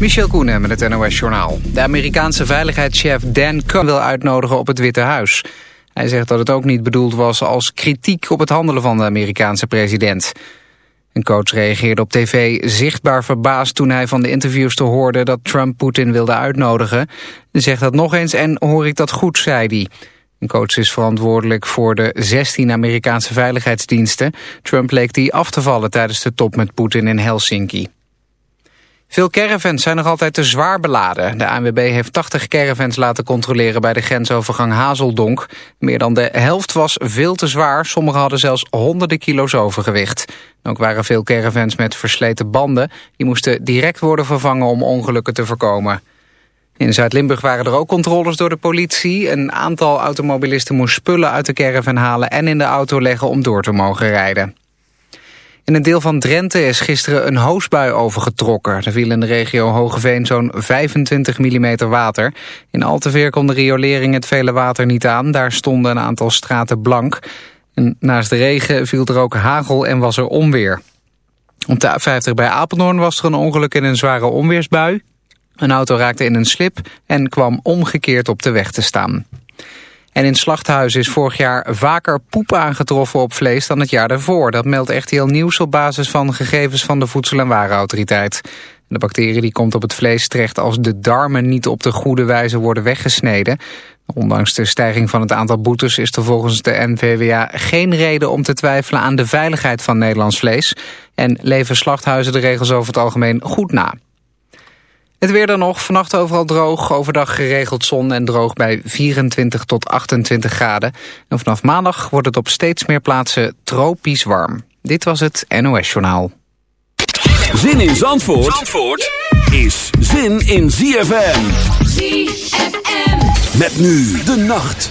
Michel Koenen met het NOS-journaal. De Amerikaanse veiligheidschef Dan Cohen wil uitnodigen op het Witte Huis. Hij zegt dat het ook niet bedoeld was als kritiek op het handelen van de Amerikaanse president. Een coach reageerde op tv zichtbaar verbaasd toen hij van de interviews te hoorde dat Trump Poetin wilde uitnodigen. Zegt dat nog eens en hoor ik dat goed, zei hij. Een coach is verantwoordelijk voor de 16 Amerikaanse veiligheidsdiensten. Trump leek die af te vallen tijdens de top met Poetin in Helsinki. Veel caravans zijn nog altijd te zwaar beladen. De ANWB heeft 80 caravans laten controleren bij de grensovergang Hazeldonk. Meer dan de helft was veel te zwaar. Sommige hadden zelfs honderden kilo's overgewicht. Ook waren veel caravans met versleten banden. Die moesten direct worden vervangen om ongelukken te voorkomen. In Zuid-Limburg waren er ook controles door de politie. Een aantal automobilisten moest spullen uit de caravan halen... en in de auto leggen om door te mogen rijden. In een deel van Drenthe is gisteren een hoosbui overgetrokken. Er viel in de regio Hogeveen zo'n 25 mm water. In Alteveer kon de riolering het vele water niet aan. Daar stonden een aantal straten blank. Naast de regen viel er ook hagel en was er onweer. Op de A50 bij Apeldoorn was er een ongeluk in een zware onweersbui. Een auto raakte in een slip en kwam omgekeerd op de weg te staan. En in slachthuizen is vorig jaar vaker poep aangetroffen op vlees dan het jaar daarvoor. Dat meldt echt heel Nieuws op basis van gegevens van de Voedsel- en Warenautoriteit. De bacterie die komt op het vlees terecht als de darmen niet op de goede wijze worden weggesneden. Ondanks de stijging van het aantal boetes is er volgens de NVWA geen reden om te twijfelen aan de veiligheid van Nederlands vlees. En leven slachthuizen de regels over het algemeen goed na. Het weer dan nog, vannacht overal droog, overdag geregeld zon en droog bij 24 tot 28 graden. En vanaf maandag wordt het op steeds meer plaatsen tropisch warm. Dit was het NOS Journaal. Zin in Zandvoort, Zandvoort is zin in ZFM. ZFM. Met nu de nacht.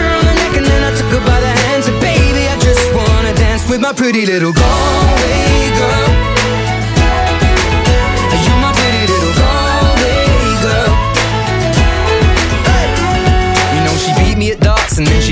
my pretty little Galway girl. You're my pretty little Galway girl. You know she beat me at darts and then she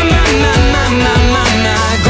My, my, my, my, my, my,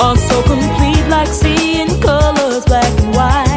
are so complete, like seeing colors black and white.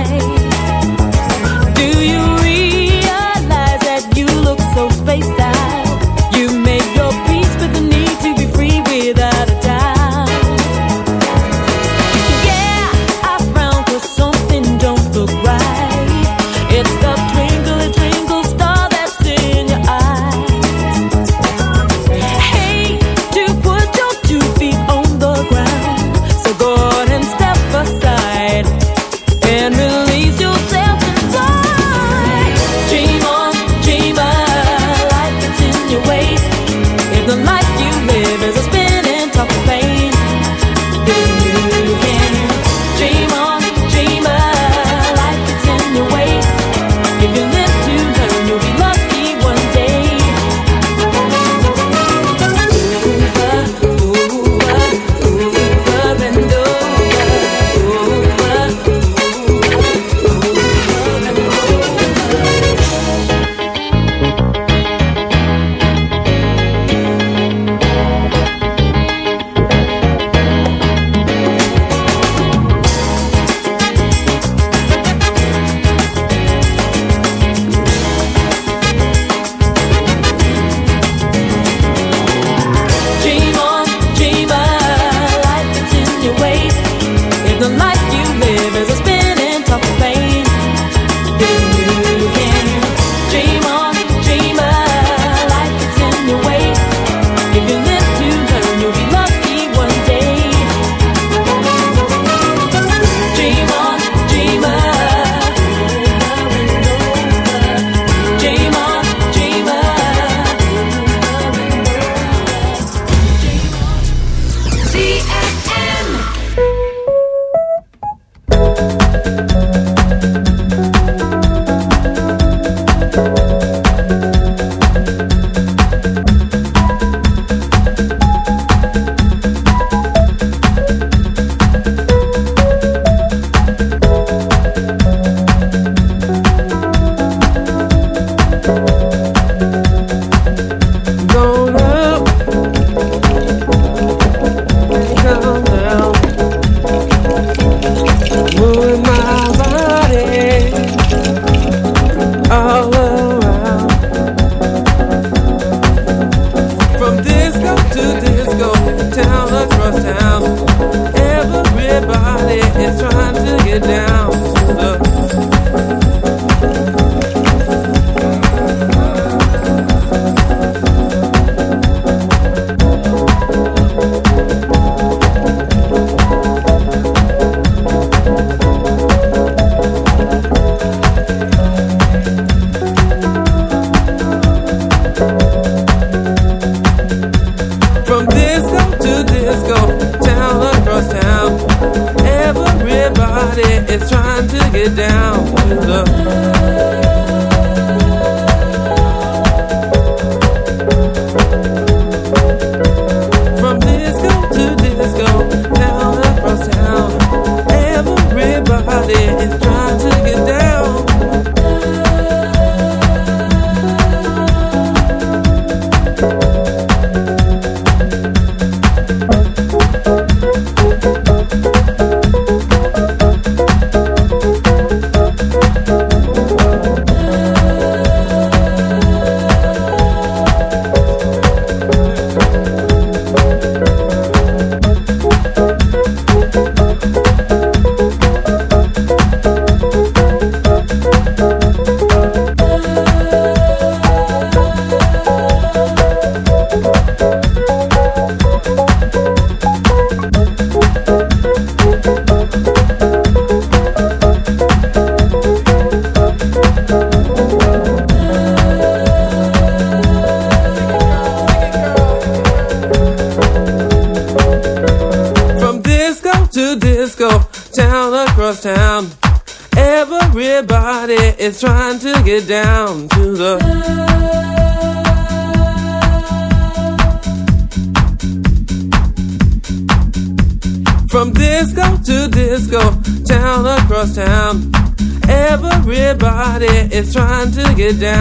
Get down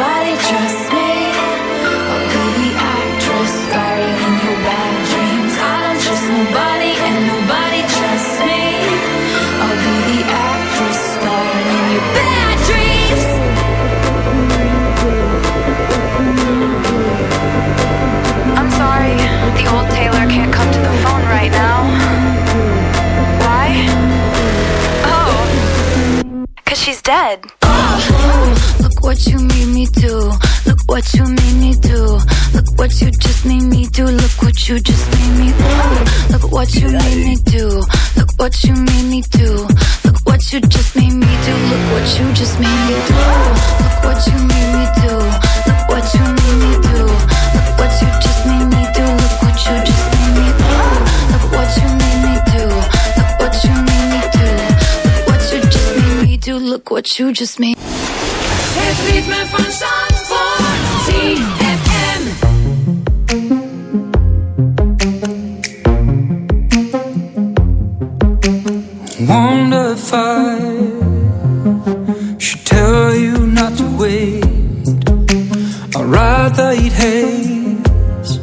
the old Taylor can't come to the phone right now. Why? Oh, cause she's dead. Look what you made me do. Look what you made me do. Look what you just made me do. Look what you just made me do. Look what you made me do. Look what you made me do. Look what you just made me do. Look what you just made me do. Look what you made me do. Look what you made me do. What you just made. Het ritme van Zandvoort. ZFM. Wonder if I should tell you not to wait. I'd rather eat haze.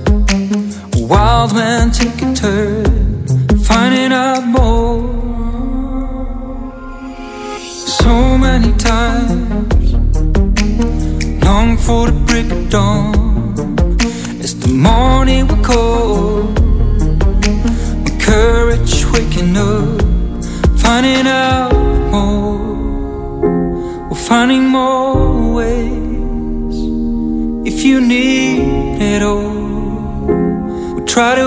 A wild man take a turn, finding out more. So many times, long for the break of dawn. It's the morning we call, my courage waking up finding out more, we're finding more ways. If you need it all, we'll try to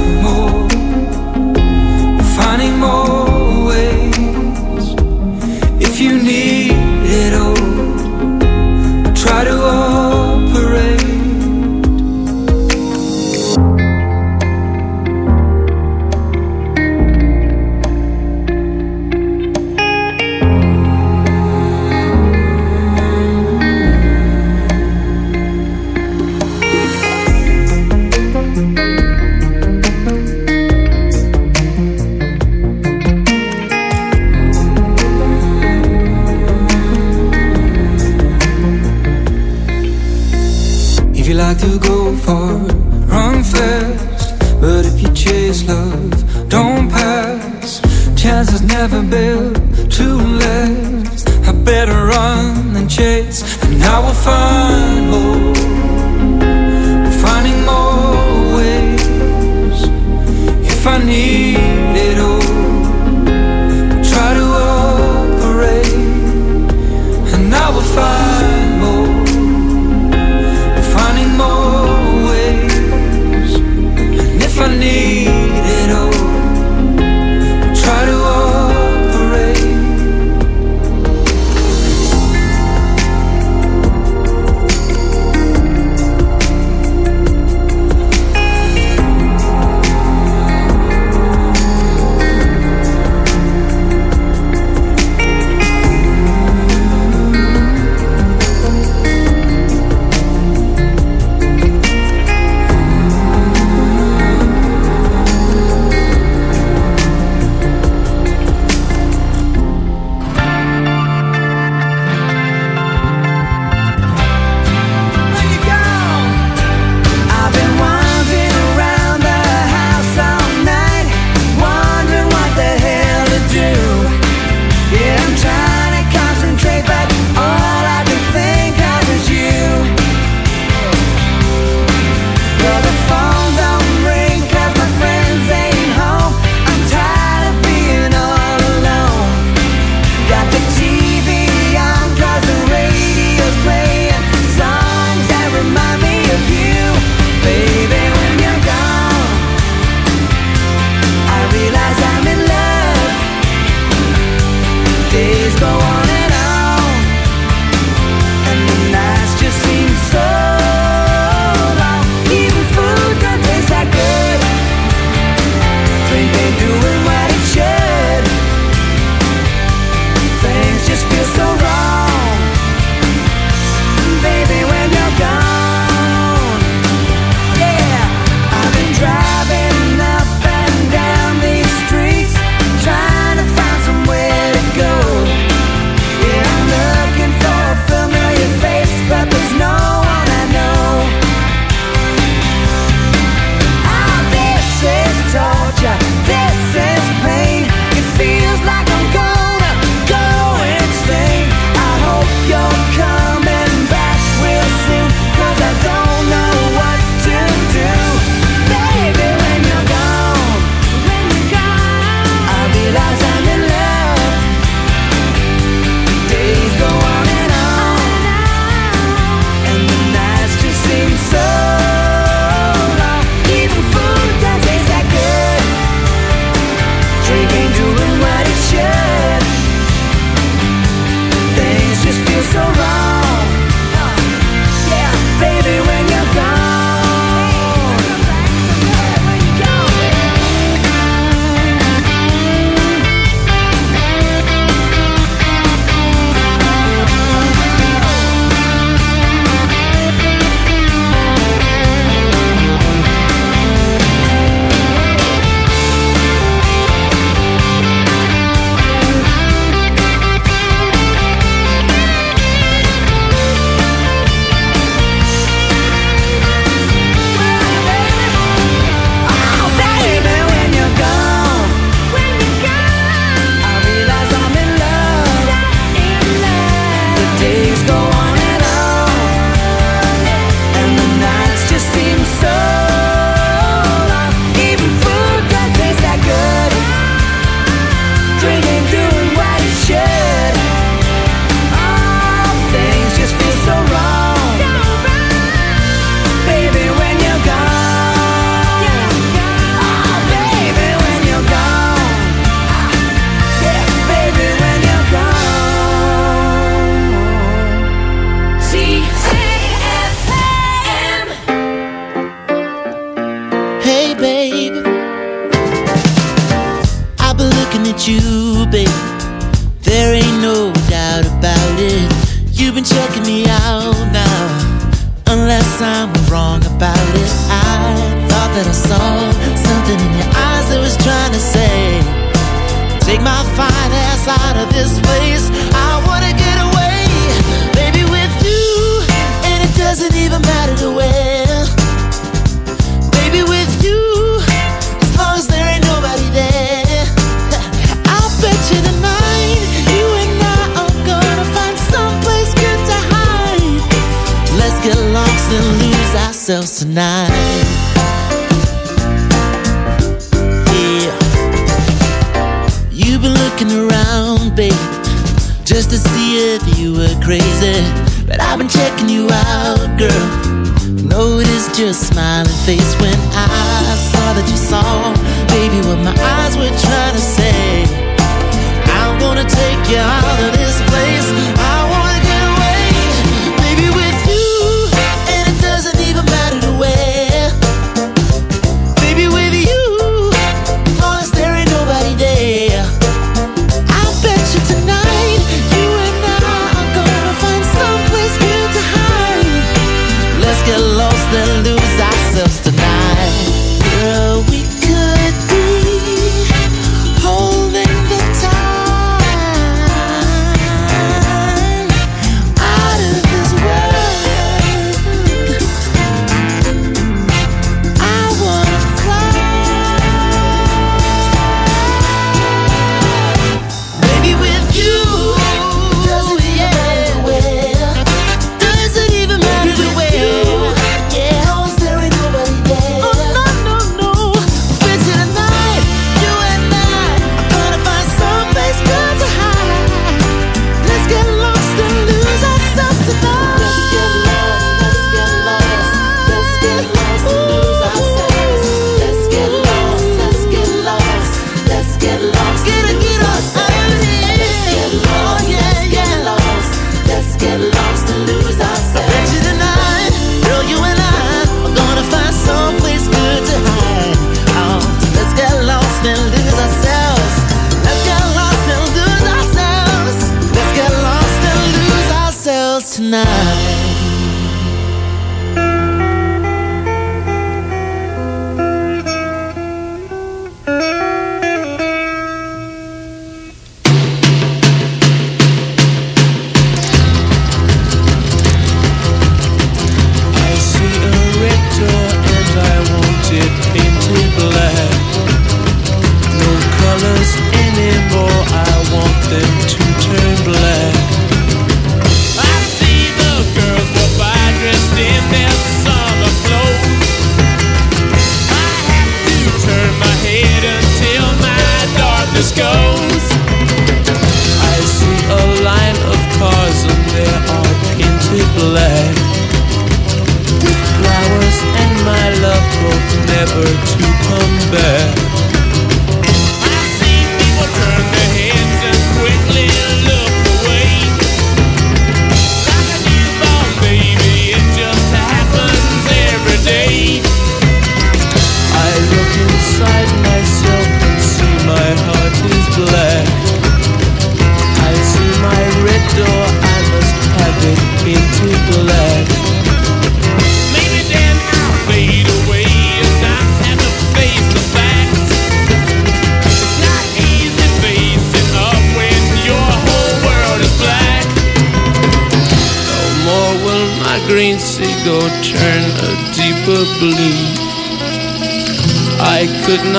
chase, and I will find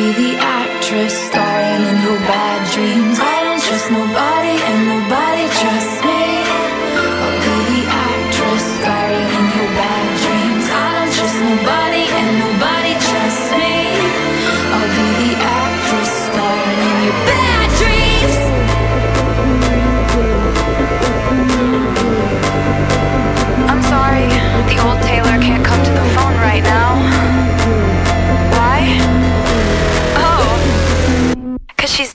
Be the actress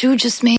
you just made.